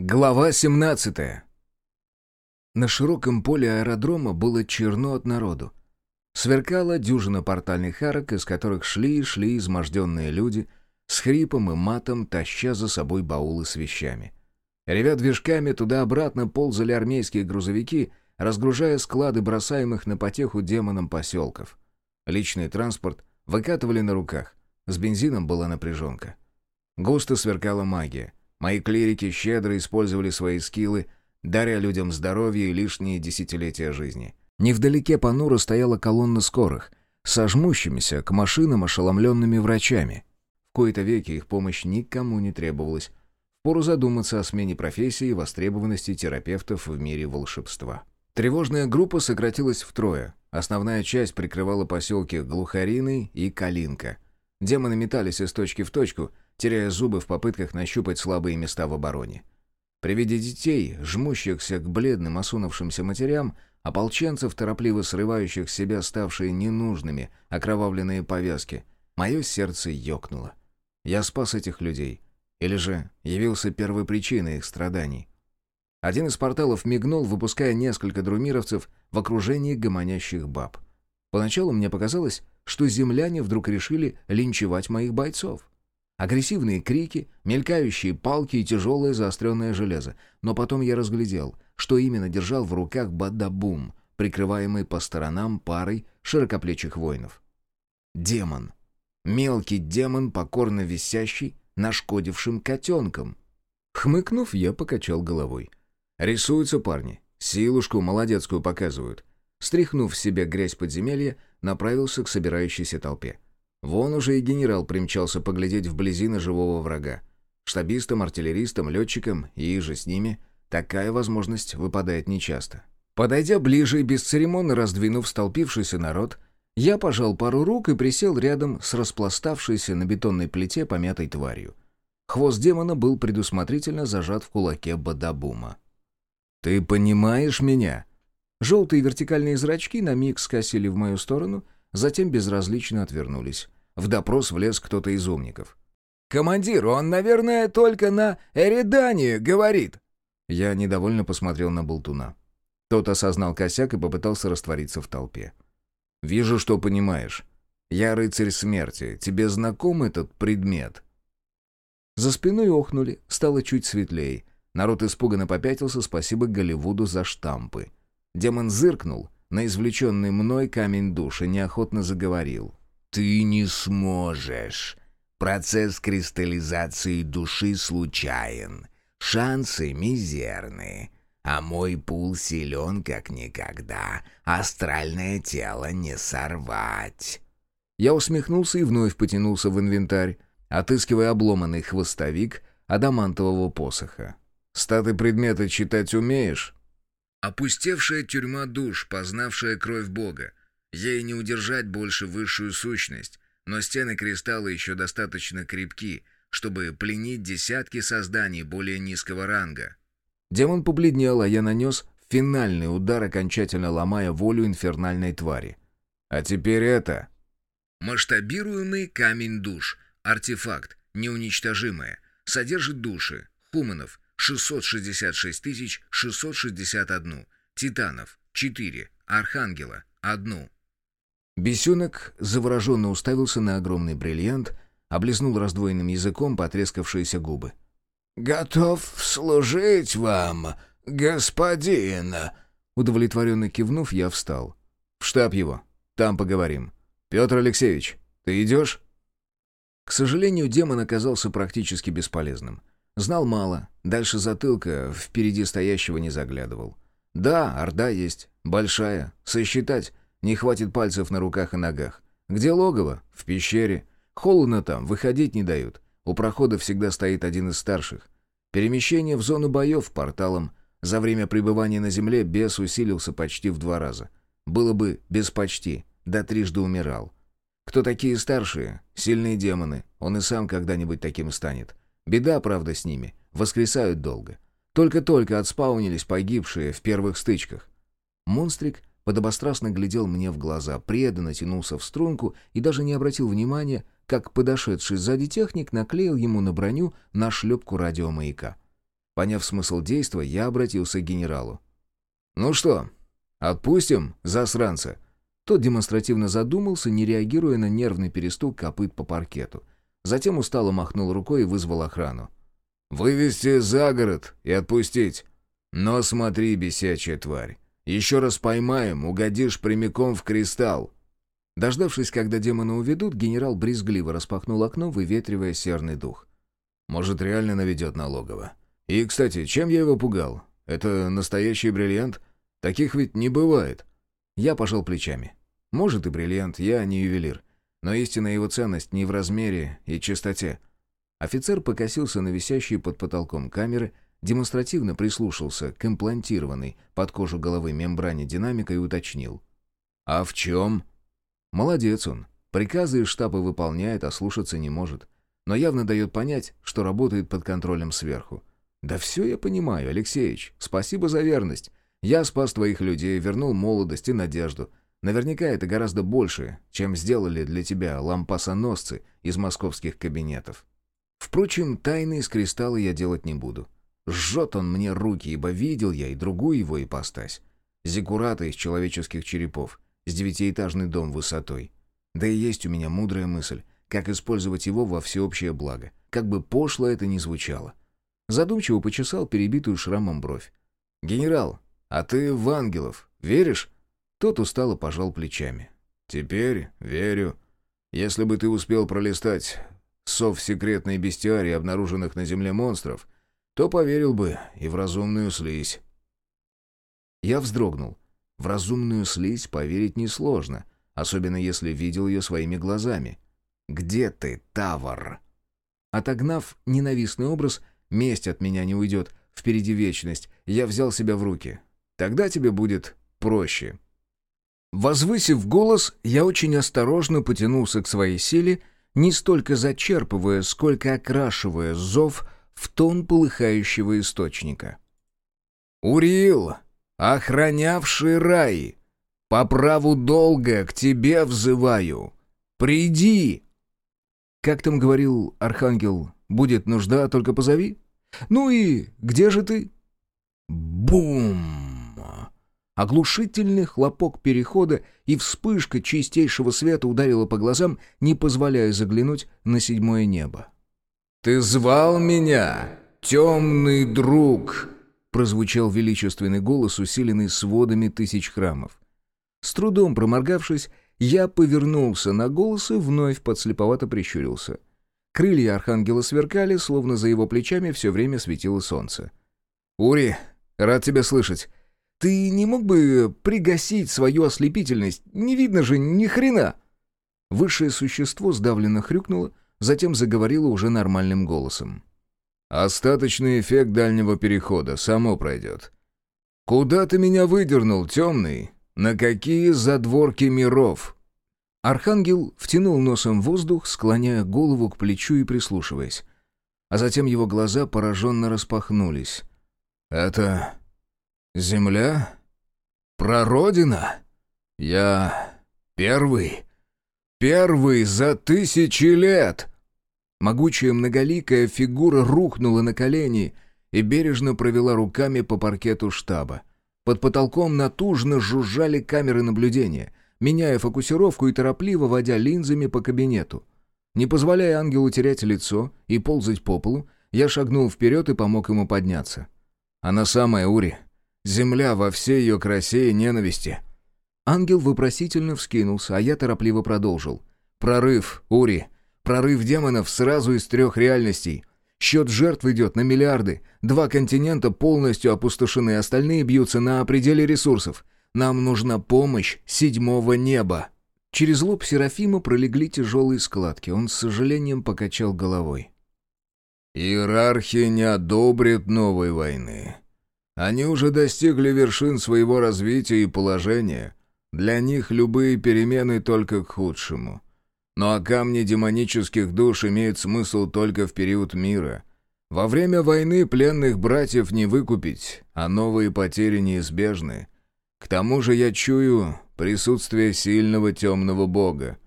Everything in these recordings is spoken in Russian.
Глава 17 На широком поле аэродрома было черно от народу. Сверкала дюжина портальных арок, из которых шли и шли изможденные люди, с хрипом и матом таща за собой баулы с вещами. Ревя движками, туда-обратно ползали армейские грузовики, разгружая склады бросаемых на потеху демонам поселков. Личный транспорт выкатывали на руках. С бензином была напряженка. Густо сверкала магия — Мои клирики щедро использовали свои скиллы, даря людям здоровье и лишние десятилетия жизни. Невдалеке понуро стояла колонна скорых, сожмущимися к машинам ошеломленными врачами. В кои-то веки их помощь никому не требовалась. Пору задуматься о смене профессии и востребованности терапевтов в мире волшебства. Тревожная группа сократилась втрое. Основная часть прикрывала поселки Глухарины и Калинка. Демоны метались из точки в точку — теряя зубы в попытках нащупать слабые места в обороне. При виде детей, жмущихся к бледным осунувшимся матерям, ополченцев, торопливо срывающих с себя ставшие ненужными окровавленные повязки, мое сердце ёкнуло. Я спас этих людей. Или же явился первой причиной их страданий. Один из порталов мигнул, выпуская несколько друмировцев в окружении гомонящих баб. Поначалу мне показалось, что земляне вдруг решили линчевать моих бойцов. Агрессивные крики, мелькающие палки и тяжелое заостренное железо. Но потом я разглядел, что именно держал в руках Бадабум, прикрываемый по сторонам парой широкоплечих воинов. Демон. Мелкий демон, покорно висящий, нашкодившим котенком. Хмыкнув, я покачал головой. Рисуются парни. Силушку молодецкую показывают. Стряхнув в себе грязь подземелья, направился к собирающейся толпе. Вон уже и генерал примчался поглядеть вблизи на живого врага. Штабистам, артиллеристам, летчикам и же с ними такая возможность выпадает нечасто. Подойдя ближе и бесцеремонно раздвинув столпившийся народ, я пожал пару рук и присел рядом с распластавшейся на бетонной плите помятой тварью. Хвост демона был предусмотрительно зажат в кулаке Бадабума. «Ты понимаешь меня?» Желтые вертикальные зрачки на миг скосили в мою сторону, затем безразлично отвернулись. В допрос влез кто-то из умников. «Командир, он, наверное, только на Эридане говорит!» Я недовольно посмотрел на болтуна. Тот осознал косяк и попытался раствориться в толпе. «Вижу, что понимаешь. Я рыцарь смерти. Тебе знаком этот предмет?» За спиной охнули, стало чуть светлее. Народ испуганно попятился, спасибо Голливуду за штампы. Демон зыркнул на извлеченный мной камень души, неохотно заговорил. Ты не сможешь. Процесс кристаллизации души случайен. Шансы мизерны. А мой пул силен как никогда. Астральное тело не сорвать. Я усмехнулся и вновь потянулся в инвентарь, отыскивая обломанный хвостовик адамантового посоха. «Статы предмета читать умеешь?» «Опустевшая тюрьма душ, познавшая кровь Бога. Ей не удержать больше высшую сущность, но стены кристалла еще достаточно крепки, чтобы пленить десятки созданий более низкого ранга. Демон побледнел, а я нанес финальный удар, окончательно ломая волю инфернальной твари. А теперь это... Масштабируемый камень душ. Артефакт. Неуничтожимое. Содержит души. Хуманов. 666 661. Титанов. 4. Архангела. Одну. Бесенок завороженно уставился на огромный бриллиант, облизнул раздвоенным языком потрескавшиеся губы. «Готов служить вам, господин!» Удовлетворенно кивнув, я встал. «В штаб его. Там поговорим. Петр Алексеевич, ты идешь?» К сожалению, демон оказался практически бесполезным. Знал мало, дальше затылка впереди стоящего не заглядывал. Да, орда есть, большая, сосчитать не хватит пальцев на руках и ногах. Где логово? В пещере. Холодно там, выходить не дают. У прохода всегда стоит один из старших. Перемещение в зону боев порталом. За время пребывания на земле бес усилился почти в два раза. Было бы без почти, да трижды умирал. Кто такие старшие? Сильные демоны. Он и сам когда-нибудь таким станет. Беда, правда, с ними. Воскресают долго. Только-только отспаунились погибшие в первых стычках. Монстрик подобострастно глядел мне в глаза, преданно тянулся в струнку и даже не обратил внимания, как подошедший сзади техник наклеил ему на броню нашлепку радиомаяка. Поняв смысл действия, я обратился к генералу. «Ну что, отпустим засранца?» Тот демонстративно задумался, не реагируя на нервный перестук копыт по паркету. Затем устало махнул рукой и вызвал охрану. «Вывести за город и отпустить. Но смотри, бесячая тварь, еще раз поймаем, угодишь прямиком в кристалл». Дождавшись, когда демона уведут, генерал брезгливо распахнул окно, выветривая серный дух. «Может, реально наведет налогово. И, кстати, чем я его пугал? Это настоящий бриллиант? Таких ведь не бывает». Я пожал плечами. Может и бриллиант, я не ювелир. Но истинная его ценность не в размере и чистоте. Офицер покосился на висящие под потолком камеры, демонстративно прислушался к имплантированной под кожу головы мембране динамика и уточнил. «А в чем?» «Молодец он. Приказы из штаба выполняет, а слушаться не может. Но явно дает понять, что работает под контролем сверху. Да все я понимаю, Алексеевич. Спасибо за верность. Я спас твоих людей, вернул молодость и надежду. Наверняка это гораздо больше, чем сделали для тебя лампасоносцы из московских кабинетов. Впрочем, тайны из кристалла я делать не буду. Жжет он мне руки, ибо видел я и другую его ипостась. Зиккурата из человеческих черепов, с девятиэтажный дом высотой. Да и есть у меня мудрая мысль, как использовать его во всеобщее благо, как бы пошло это ни звучало. Задумчиво почесал перебитую шрамом бровь. «Генерал, «А ты в ангелов веришь?» Тот устало пожал плечами. «Теперь верю. Если бы ты успел пролистать сов секретной бестиарии обнаруженных на Земле монстров, то поверил бы и в разумную слизь». Я вздрогнул. В разумную слизь поверить несложно, особенно если видел ее своими глазами. «Где ты, Тавар?» Отогнав ненавистный образ, месть от меня не уйдет, впереди вечность, я взял себя в руки. Тогда тебе будет проще». Возвысив голос, я очень осторожно потянулся к своей силе, не столько зачерпывая, сколько окрашивая зов в тон полыхающего источника. «Уриил, охранявший рай, по праву долга к тебе взываю. Приди!» Как там говорил архангел, будет нужда, только позови? Ну и где же ты? Бум! Оглушительный хлопок перехода и вспышка чистейшего света ударила по глазам, не позволяя заглянуть на седьмое небо. «Ты звал меня, темный друг!» прозвучал величественный голос, усиленный сводами тысяч храмов. С трудом проморгавшись, я повернулся на голос и вновь подслеповато прищурился. Крылья архангела сверкали, словно за его плечами все время светило солнце. «Ури, рад тебя слышать!» Ты не мог бы пригасить свою ослепительность? Не видно же ни хрена!» Высшее существо сдавленно хрюкнуло, затем заговорило уже нормальным голосом. «Остаточный эффект дальнего перехода само пройдет. Куда ты меня выдернул, темный? На какие задворки миров?» Архангел втянул носом воздух, склоняя голову к плечу и прислушиваясь. А затем его глаза пораженно распахнулись. «Это Земля? Прародина? Я первый. Первый за тысячи лет!» Могучая многоликая фигура рухнула на колени и бережно провела руками по паркету штаба. Под потолком натужно жужжали камеры наблюдения, меняя фокусировку и торопливо водя линзами по кабинету. Не позволяя ангелу терять лицо и ползать по полу, я шагнул вперед и помог ему подняться. «Она самая, Ури. Земля во всей ее красе и ненависти. Ангел вопросительно вскинулся, а я торопливо продолжил. «Прорыв, Ури! Прорыв демонов сразу из трех реальностей. Счет жертв идет на миллиарды. Два континента полностью опустошены, остальные бьются на пределе ресурсов. Нам нужна помощь седьмого неба». Через лоб Серафима пролегли тяжелые складки. Он с сожалением покачал головой. «Иерархия не одобрит новой войны. Они уже достигли вершин своего развития и положения. Для них любые перемены только к худшему. Ну а камни демонических душ имеют смысл только в период мира. Во время войны пленных братьев не выкупить, а новые потери неизбежны. К тому же я чую присутствие сильного темного бога.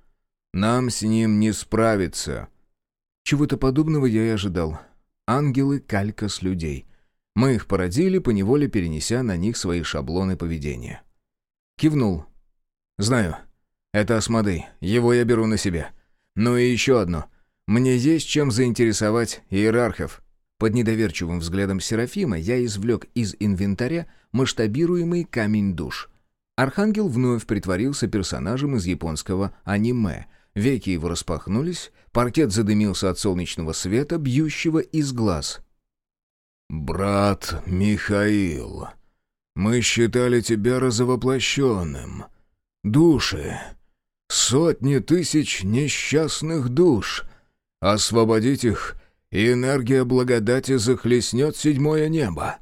Нам с ним не справиться. Чего-то подобного я и ожидал. Ангелы — калька с людей — Мы их породили, поневоле перенеся на них свои шаблоны поведения. Кивнул. «Знаю. Это Асмодей. Его я беру на себя. Ну и еще одно. Мне есть чем заинтересовать иерархов». Под недоверчивым взглядом Серафима я извлек из инвентаря масштабируемый камень душ. Архангел вновь притворился персонажем из японского аниме. Веки его распахнулись, паркет задымился от солнечного света, бьющего из глаз. «Брат Михаил, мы считали тебя разовоплощенным. Души, сотни тысяч несчастных душ. Освободить их — и энергия благодати захлестнет седьмое небо.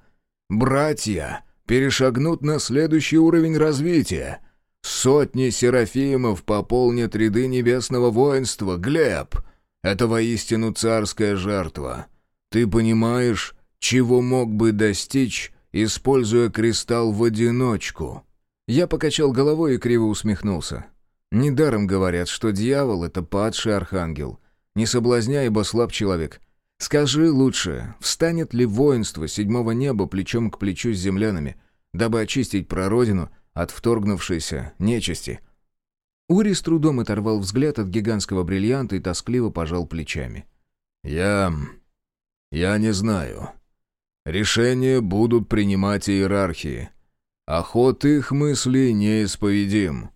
Братья перешагнут на следующий уровень развития. Сотни серафимов пополнят ряды небесного воинства. Глеб, это воистину царская жертва. Ты понимаешь, чего мог бы достичь, используя кристалл в одиночку?» Я покачал головой и криво усмехнулся. Недаром говорят, что дьявол — это падший архангел. Не соблазняй, ибо слаб человек. Скажи лучше, встанет ли воинство седьмого неба плечом к плечу с землянами, дабы очистить прародину от вторгнувшейся нечисти?» Ури с трудом оторвал взгляд от гигантского бриллианта и тоскливо пожал плечами. «Я... я не знаю. Решения будут принимать иерархии. А ход их мыслей неисповедим».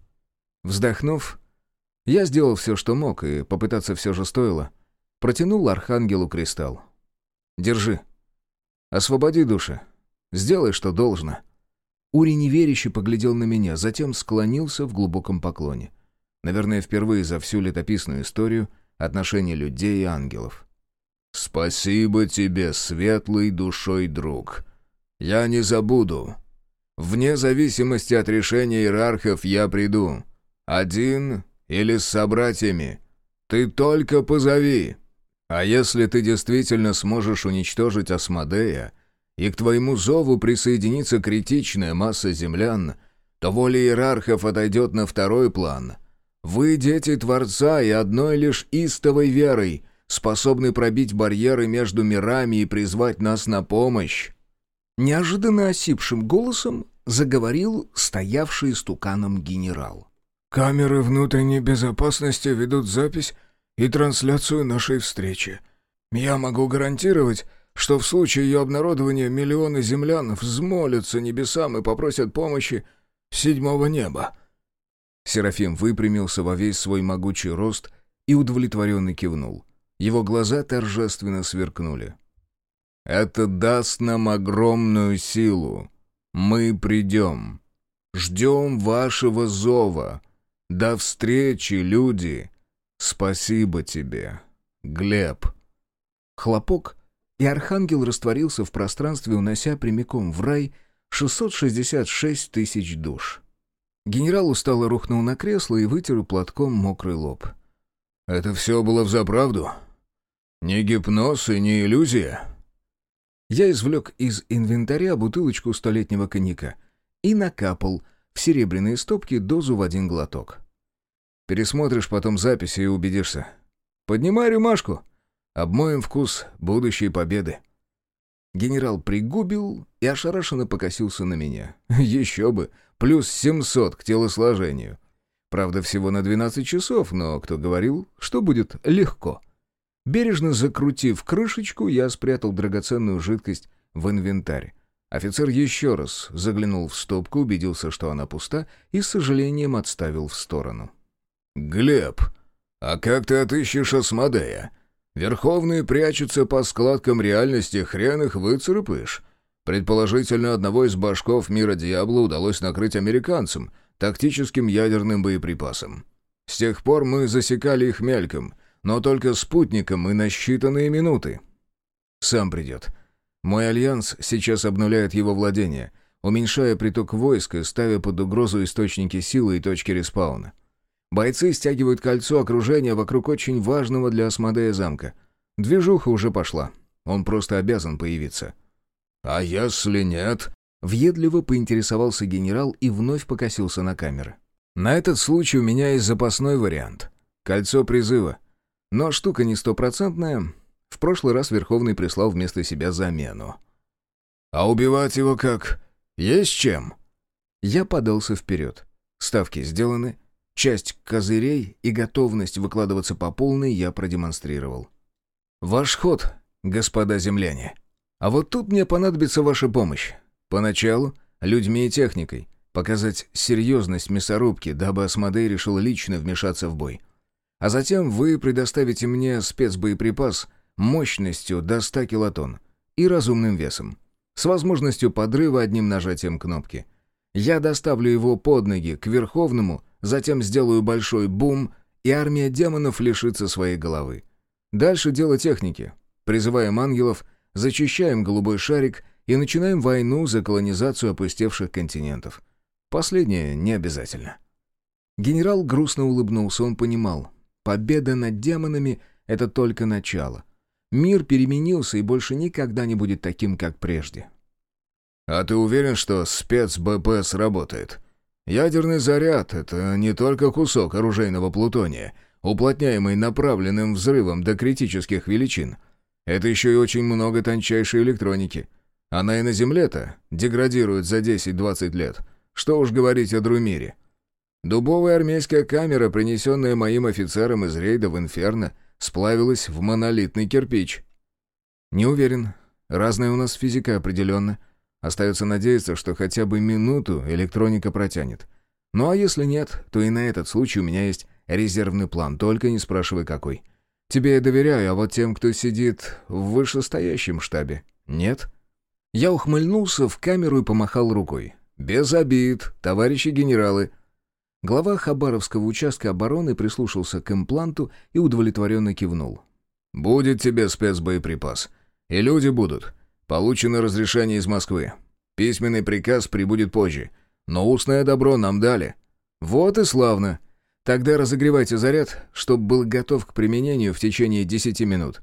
Вздохнув, я сделал все, что мог, и попытаться все же стоило — Протянул архангелу кристалл. «Держи. Освободи души. Сделай, что должно». Ури неверяще поглядел на меня, затем склонился в глубоком поклоне. Наверное, впервые за всю летописную историю отношения людей и ангелов. «Спасибо тебе, светлый душой друг. Я не забуду. Вне зависимости от решения иерархов я приду. Один или с собратьями. Ты только позови». А если ты действительно сможешь уничтожить Асмодея, и к твоему зову присоединится критичная масса землян, то воля иерархов отойдет на второй план. Вы дети Творца и одной лишь истовой верой способны пробить барьеры между мирами и призвать нас на помощь. Неожиданно осипшим голосом заговорил стоявший стуканом генерал. «Камеры внутренней безопасности ведут запись и трансляцию нашей встречи. Я могу гарантировать, что в случае ее обнародования миллионы землян взмолятся небесам и попросят помощи седьмого неба». Серафим выпрямился во весь свой могучий рост и удовлетворенно кивнул. Его глаза торжественно сверкнули. «Это даст нам огромную силу. Мы придем. Ждем вашего зова. До встречи, люди!» «Спасибо тебе, Глеб». Хлопок, и архангел растворился в пространстве, унося прямиком в рай 666 тысяч душ. Генерал устало рухнул на кресло и вытер платком мокрый лоб. «Это все было взаправду? Не гипноз и не иллюзия?» Я извлек из инвентаря бутылочку столетнего коньяка и накапал в серебряные стопки дозу в один глоток. Пересмотришь потом записи и убедишься. Поднимай рюмашку. Обмоем вкус будущей победы». Генерал пригубил и ошарашенно покосился на меня. «Еще бы! Плюс 700 к телосложению. Правда, всего на 12 часов, но кто говорил, что будет легко?» Бережно закрутив крышечку, я спрятал драгоценную жидкость в инвентарь. Офицер еще раз заглянул в стопку, убедился, что она пуста, и с сожалением отставил в сторону. «Глеб, а как ты отыщешь Асмодея? Верховные прячутся по складкам реальности, хрен их выцарапаешь. Предположительно, одного из башков мира Диабло удалось накрыть американцам, тактическим ядерным боеприпасом. С тех пор мы засекали их мельком, но только спутником и на считанные минуты. Сам придет. Мой альянс сейчас обнуляет его владение, уменьшая приток войск и ставя под угрозу источники силы и точки респауна. Бойцы стягивают кольцо окружения вокруг очень важного для Асмодея замка. Движуха уже пошла. Он просто обязан появиться. «А если нет?» Въедливо поинтересовался генерал и вновь покосился на камеры. «На этот случай у меня есть запасной вариант. Кольцо призыва. Но штука не стопроцентная. В прошлый раз Верховный прислал вместо себя замену». «А убивать его как? Есть чем?» Я подался вперед. Ставки сделаны, часть козырей и готовность выкладываться по полной я продемонстрировал. «Ваш ход, господа земляне. А вот тут мне понадобится ваша помощь. Поначалу людьми и техникой. Показать серьезность мясорубки, дабы Асмодей решил лично вмешаться в бой. А затем вы предоставите мне спецбоеприпас мощностью до 100 килотонн и разумным весом, с возможностью подрыва одним нажатием кнопки. Я доставлю его под ноги к Верховному, затем сделаю большой бум, и армия демонов лишится своей головы. Дальше дело техники. Призываем ангелов, зачищаем голубой шарик и начинаем войну за колонизацию опустевших континентов. Последнее не обязательно. Генерал грустно улыбнулся, он понимал. Победа над демонами — это только начало. Мир переменился и больше никогда не будет таким, как прежде. «А ты уверен, что спец-БП сработает? Ядерный заряд — это не только кусок оружейного плутония, уплотняемый направленным взрывом до критических величин. Это еще и очень много тончайшей электроники. Она и на Земле-то деградирует за 10-20 лет. Что уж говорить о Друмире. Дубовая армейская камера, принесенная моим офицерам из рейда в Инферно, сплавилась в монолитный кирпич. Не уверен. Разная у нас физика определенно. Остается надеяться, что хотя бы минуту электроника протянет. Ну а если нет, то и на этот случай у меня есть резервный план, только не спрашивай какой. Тебе я доверяю, а вот тем, кто сидит в вышестоящем штабе, нет? Я ухмыльнулся в камеру и помахал рукой. «Без обид, товарищи генералы!» Глава Хабаровского участка обороны прислушался к импланту и удовлетворенно кивнул. «Будет тебе спецбоеприпас. И люди будут. Получено разрешение из Москвы. Письменный приказ прибудет позже. Но устное добро нам дали». «Вот и славно. Тогда разогревайте заряд, чтобы был готов к применению в течение 10 минут.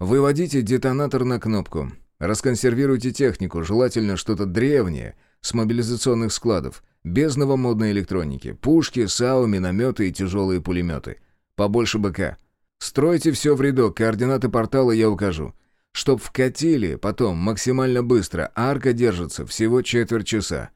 Выводите детонатор на кнопку. Расконсервируйте технику, желательно что-то древнее, с мобилизационных складов, без новомодной электроники, пушки, САУ, минометы и тяжелые пулеметы. Побольше БК. Стройте все в рядок, координаты портала я укажу. Чтоб вкатили, потом, максимально быстро, арка держится всего четверть часа.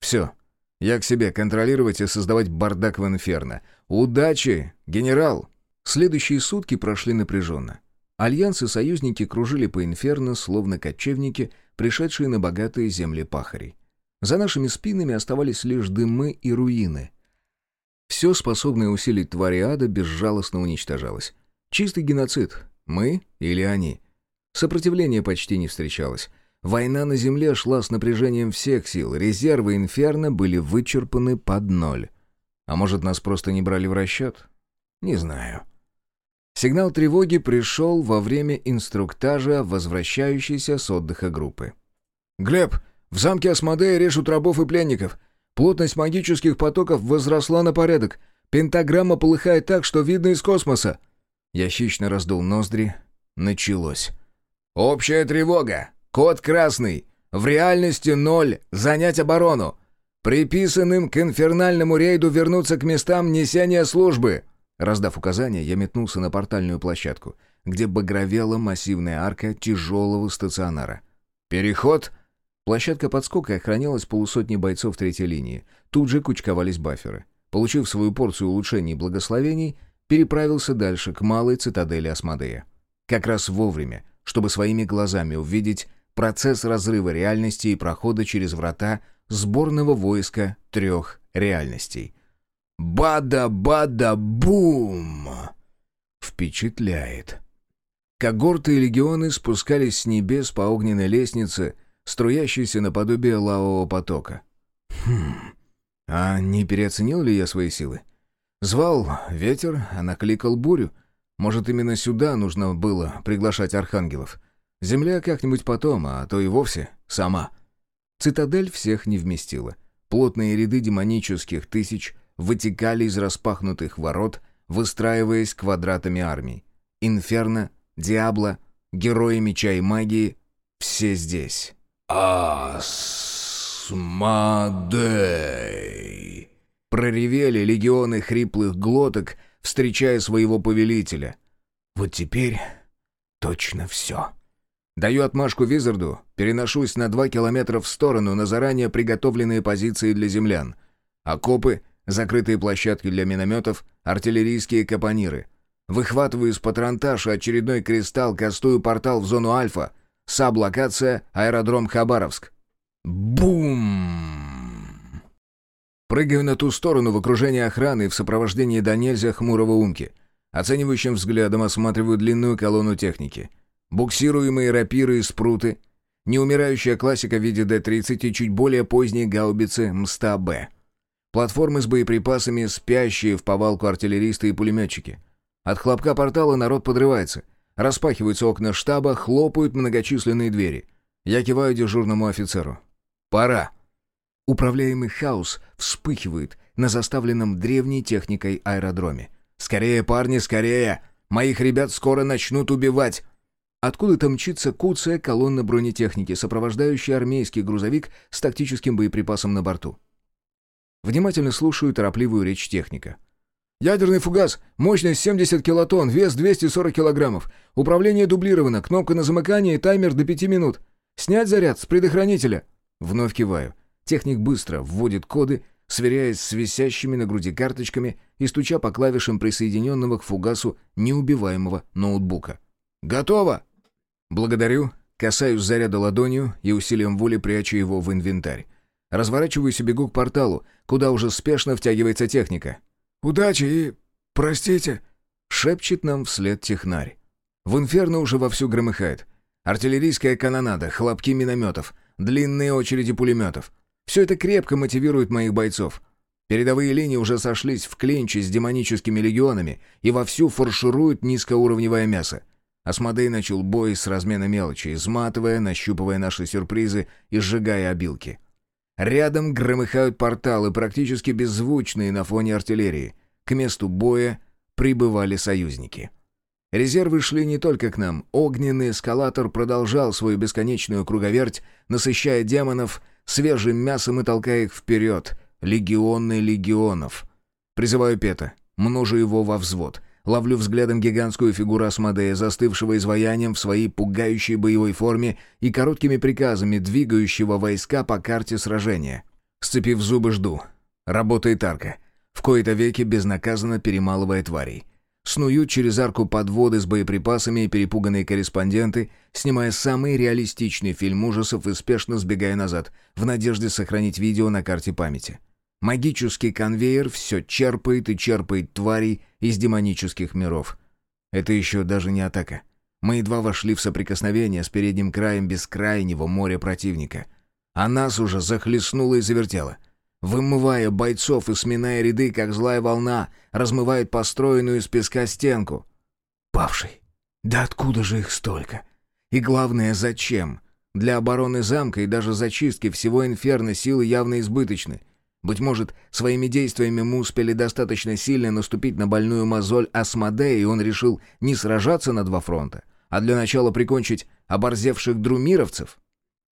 Все. Я к себе контролировать и создавать бардак в инферно. Удачи, генерал! Следующие сутки прошли напряженно. Альянс и союзники кружили по инферно, словно кочевники, пришедшие на богатые земли пахарей. За нашими спинами оставались лишь дымы и руины. Все, способное усилить твари ада, безжалостно уничтожалось. Чистый геноцид. Мы или они. Сопротивления почти не встречалось. Война на Земле шла с напряжением всех сил, резервы Инферно были вычерпаны под ноль. А может, нас просто не брали в расчет? Не знаю. Сигнал тревоги пришел во время инструктажа возвращающейся с отдыха группы. «Глеб, в замке Асмодея режут рабов и пленников. Плотность магических потоков возросла на порядок. Пентаграмма полыхает так, что видно из космоса. Я хищно раздул ноздри. Началось. «Общая тревога! Код красный! В реальности ноль! Занять оборону! Приписанным к инфернальному рейду вернуться к местам несения службы!» Раздав указания, я метнулся на портальную площадку, где багровела массивная арка тяжелого стационара. «Переход!» Площадка подскока охранялась полусотней бойцов третьей линии. Тут же кучковались баферы. Получив свою порцию улучшений и благословений, переправился дальше, к малой цитадели Асмодея. Как раз вовремя, чтобы своими глазами увидеть процесс разрыва реальности и прохода через врата сборного войска трех реальностей. Бада-бада-бум! Впечатляет. Когорты и легионы спускались с небес по огненной лестнице, струящийся наподобие лавового потока. Хм, а не переоценил ли я свои силы? Звал ветер, а накликал бурю. Может, именно сюда нужно было приглашать архангелов. Земля как-нибудь потом, а то и вовсе сама. Цитадель всех не вместила. Плотные ряды демонических тысяч вытекали из распахнутых ворот, выстраиваясь квадратами армий. Инферно, Диабло, герои меча и магии — все здесь. «Асмодей!» Проревели легионы хриплых глоток, встречая своего повелителя. «Вот теперь точно все. Даю отмашку Визарду, переношусь на два километра в сторону на заранее приготовленные позиции для землян. Окопы, закрытые площадки для минометов, артиллерийские капониры. Выхватываю из патронташа очередной кристалл, кастую портал в зону Альфа. Саб-локация, аэродром Хабаровск. Бум! Прыгаю на ту сторону в окружении охраны в сопровождении до нельзя хмурого умки. Оценивающим взглядом осматриваю длинную колонну техники — буксируемые рапиры и спруты, неумирающая классика в виде Д-30 и чуть более поздние гаубицы МСТА-Б. Платформы с боеприпасами, спящие в повалку артиллеристы и пулеметчики. От хлопка портала народ подрывается. Распахиваются окна штаба, хлопают многочисленные двери. Я киваю дежурному офицеру. «Пора!» Управляемый хаос вспыхивает на заставленном древней техникой аэродроме. «Скорее, парни, скорее! Моих ребят скоро начнут убивать!» Откуда-то мчится куцая колонна бронетехники, сопровождающая армейский грузовик с тактическим боеприпасом на борту. Внимательно слушаю торопливую речь техника. «Ядерный фугас, мощность 70 килотонн, вес 240 килограммов. Управление дублировано, кнопка на замыкание и таймер до 5 минут. Снять заряд с предохранителя». Вновь киваю. Техник быстро вводит коды, сверяясь с висящими на груди карточками и стуча по клавишам присоединенного к фугасу неубиваемого ноутбука. «Готово!» Благодарю, касаюсь заряда ладонью и усилием воли прячу его в инвентарь. Разворачиваюсь и бегу к порталу, куда уже спешно втягивается техника. «Удачи и... простите!» — шепчет нам вслед технарь. В инферно уже вовсю громыхает. Артиллерийская канонада, хлопки минометов, длинные очереди пулеметов. Все это крепко мотивирует моих бойцов. Передовые линии уже сошлись в клинче с демоническими легионами и вовсю фаршируют низкоуровневое мясо. Асмодей начал бой с размена мелочи, изматывая, нащупывая наши сюрпризы и сжигая обилки. Рядом громыхают порталы, практически беззвучные на фоне артиллерии. К месту боя прибывали союзники. Резервы шли не только к нам. Огненный эскалатор продолжал свою бесконечную круговерть, насыщая демонов свежим мясом и толкая их вперед. Легионы легионов. Призываю Пета, множу его во взвод — Ловлю взглядом гигантскую фигуру Асмодея, застывшего изваянием в своей пугающей боевой форме и короткими приказами, двигающего войска по карте сражения. Сцепив зубы, жду. Работает арка. В кои-то веки безнаказанно перемалывая тварей. Снуют через арку подводы с боеприпасами и перепуганные корреспонденты, снимая самый реалистичный фильм ужасов и спешно сбегая назад, в надежде сохранить видео на карте памяти. Магический конвейер все черпает и черпает тварей из демонических миров. Это еще даже не атака. Мы едва вошли в соприкосновение с передним краем бескрайнего моря противника. А нас уже захлестнуло и завертело. Вымывая бойцов и сминая ряды, как злая волна, размывает построенную из песка стенку. Павший. Да откуда же их столько? И главное, зачем? Для обороны замка и даже зачистки всего инферно силы явно избыточны — быть может, своими действиями мы успели достаточно сильно наступить на больную мозоль Асмодея, и он решил не сражаться на два фронта, а для начала прикончить оборзевших друмировцев?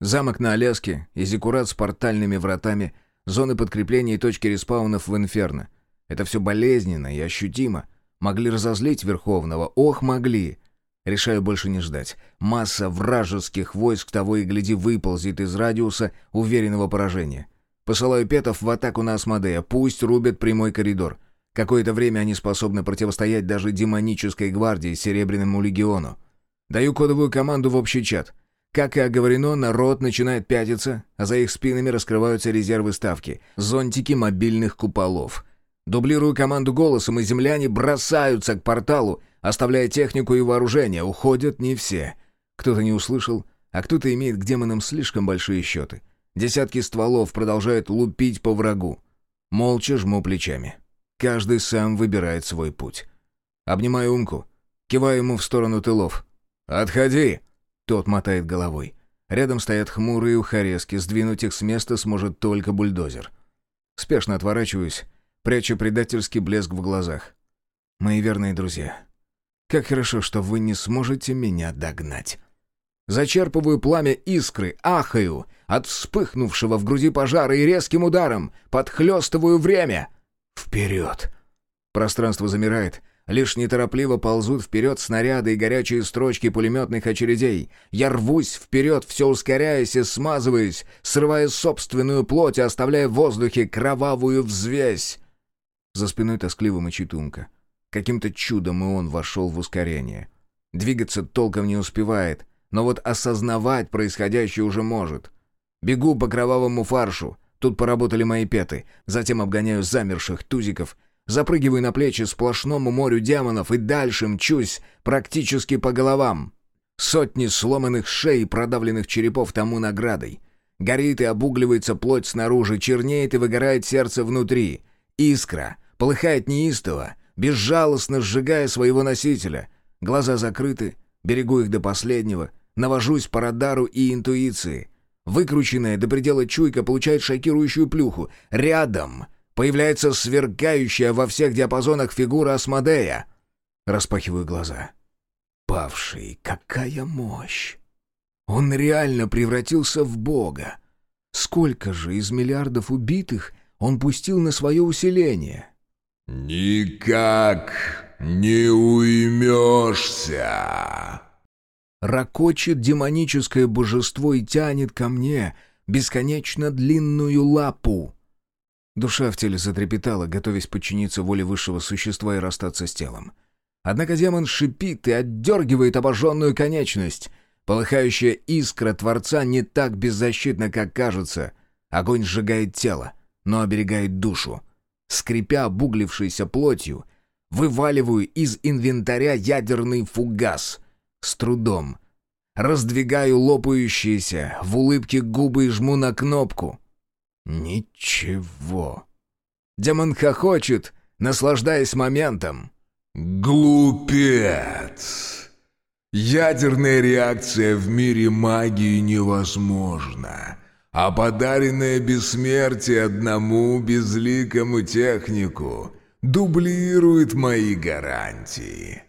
Замок на Аляске и Зиккурат с портальными вратами, зоны подкрепления и точки респаунов в Инферно. Это все болезненно и ощутимо. Могли разозлить Верховного. Ох, могли. Решаю больше не ждать. Масса вражеских войск того и гляди выползет из радиуса уверенного поражения. Посылаю петов в атаку на Асмодея. Пусть рубят прямой коридор. Какое-то время они способны противостоять даже демонической гвардии Серебряному легиону. Даю кодовую команду в общий чат. Как и оговорено, народ начинает пятиться, а за их спинами раскрываются резервы ставки, зонтики мобильных куполов. Дублирую команду голосом, и земляне бросаются к порталу, оставляя технику и вооружение. Уходят не все. Кто-то не услышал, а кто-то имеет к демонам слишком большие счеты. Десятки стволов продолжают лупить по врагу. Молча жму плечами. Каждый сам выбирает свой путь. Обнимаю Умку, киваю ему в сторону тылов. «Отходи!» Тот мотает головой. Рядом стоят хмурые ухарезки, сдвинуть их с места сможет только бульдозер. Спешно отворачиваюсь, прячу предательский блеск в глазах. «Мои верные друзья, как хорошо, что вы не сможете меня догнать». Зачерпываю пламя искры, ахаю от вспыхнувшего в груди пожара и резким ударом подхлестываю время. Вперед! Пространство замирает, Лишь неторопливо ползут вперед снаряды и горячие строчки пулеметных очередей. Я рвусь вперед, все ускоряясь и смазываясь, срывая собственную плоть и оставляя в воздухе кровавую взвесь. За спиной тоскливо Умка. Каким-то чудом и он вошел в ускорение. Двигаться толком не успевает, но вот осознавать происходящее уже может. Бегу по кровавому фаршу. Тут поработали мои петы. Затем обгоняю замерших тузиков — запрыгиваю на плечи сплошному морю демонов и дальше мчусь практически по головам. Сотни сломанных шей и продавленных черепов тому наградой. Горит и обугливается плоть снаружи, чернеет и выгорает сердце внутри. Искра полыхает неистово, безжалостно сжигая своего носителя. Глаза закрыты, берегу их до последнего, навожусь по радару и интуиции. Выкрученная до предела чуйка получает шокирующую плюху. Рядом — Появляется сверкающая во всех диапазонах фигура Асмодея. Распахиваю глаза. Павший, какая мощь! Он реально превратился в бога. Сколько же из миллиардов убитых он пустил на свое усиление? «Никак не уймешься!» Ракочет демоническое божество и тянет ко мне бесконечно длинную лапу. Душа в теле затрепетала, готовясь подчиниться воле высшего существа и расстаться с телом. Однако демон шипит и отдергивает обожженную конечность. Полыхающая искра Творца не так беззащитна, как кажется. Огонь сжигает тело, но оберегает душу. Скрипя обуглившейся плотью, вываливаю из инвентаря ядерный фугас. С трудом. Раздвигаю лопающиеся в улыбке губы и жму на кнопку. Ничего. Демон хохочет, наслаждаясь моментом. «Глупец! Ядерная реакция в мире магии невозможна, а подаренное бессмертие одному безликому технику дублирует мои гарантии.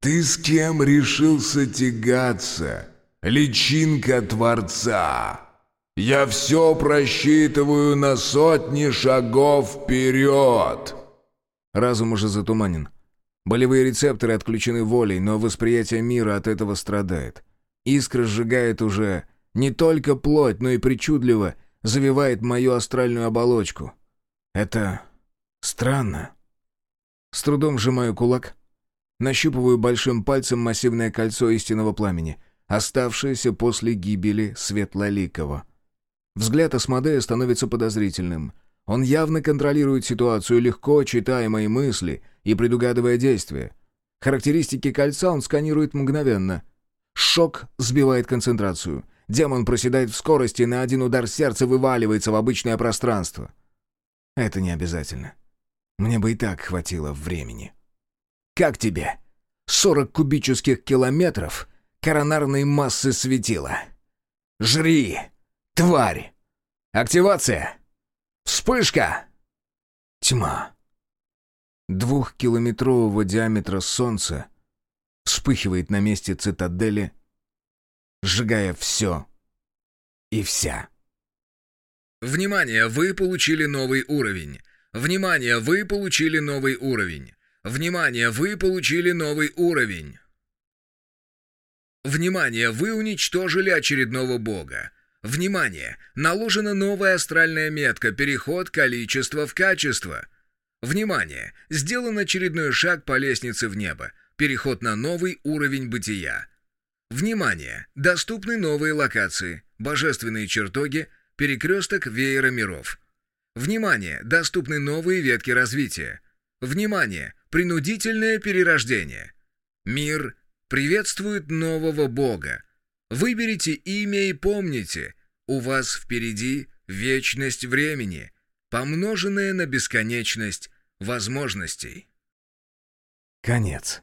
Ты с кем решился тягаться, личинка Творца?» Я все просчитываю на сотни шагов вперед!» Разум уже затуманен. Болевые рецепторы отключены волей, но восприятие мира от этого страдает. Искра сжигает уже не только плоть, но и причудливо завивает мою астральную оболочку. Это странно. С трудом сжимаю кулак, нащупываю большим пальцем массивное кольцо истинного пламени, оставшееся после гибели Светлоликова. Взгляд Асмодея становится подозрительным. Он явно контролирует ситуацию, легко читая мои мысли и предугадывая действия. Характеристики кольца он сканирует мгновенно. Шок сбивает концентрацию. Демон проседает в скорости, на один удар сердца вываливается в обычное пространство. Это не обязательно. Мне бы и так хватило времени. «Как тебе? 40 кубических километров коронарной массы светила. Жри!» Тварь! Активация! Вспышка! Тьма. Двухкилометрового диаметра солнца вспыхивает на месте цитадели, сжигая все и вся. Внимание, вы получили новый уровень. Внимание, вы получили новый уровень. Внимание, вы получили новый уровень. Внимание, вы уничтожили очередного бога. Внимание! Наложена новая астральная метка «Переход количества в качество». Внимание! Сделан очередной шаг по лестнице в небо. Переход на новый уровень бытия. Внимание! Доступны новые локации. Божественные чертоги. Перекресток веера миров. Внимание! Доступны новые ветки развития. Внимание! Принудительное перерождение. Мир приветствует нового бога. Выберите имя и помните, у вас впереди вечность времени, помноженная на бесконечность возможностей. Конец.